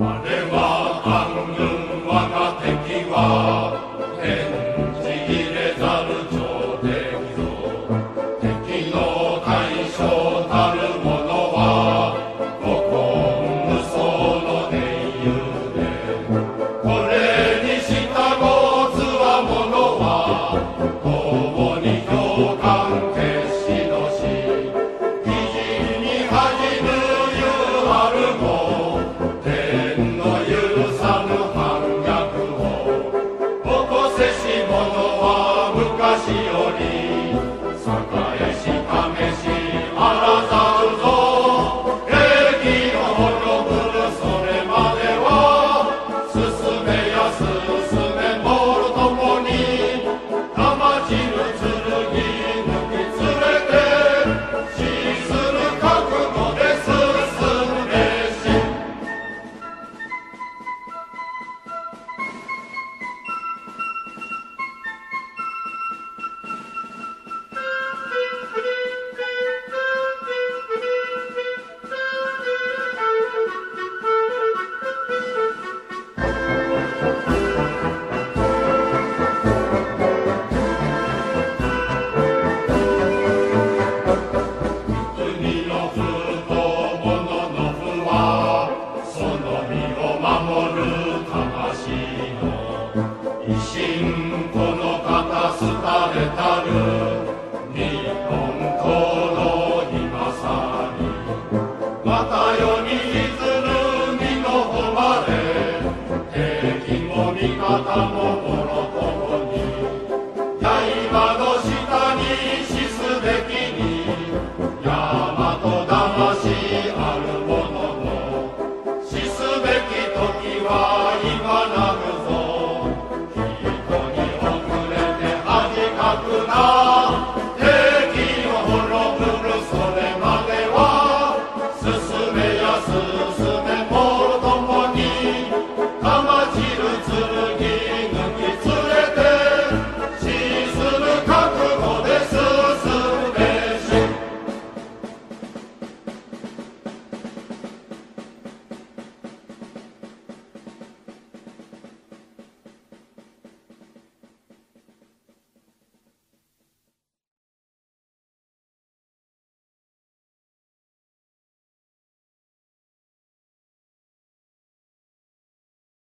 Ma te wā, ka rungu, wā ka te ki wā. glory. 心新この肩すたれたる Jerusalem.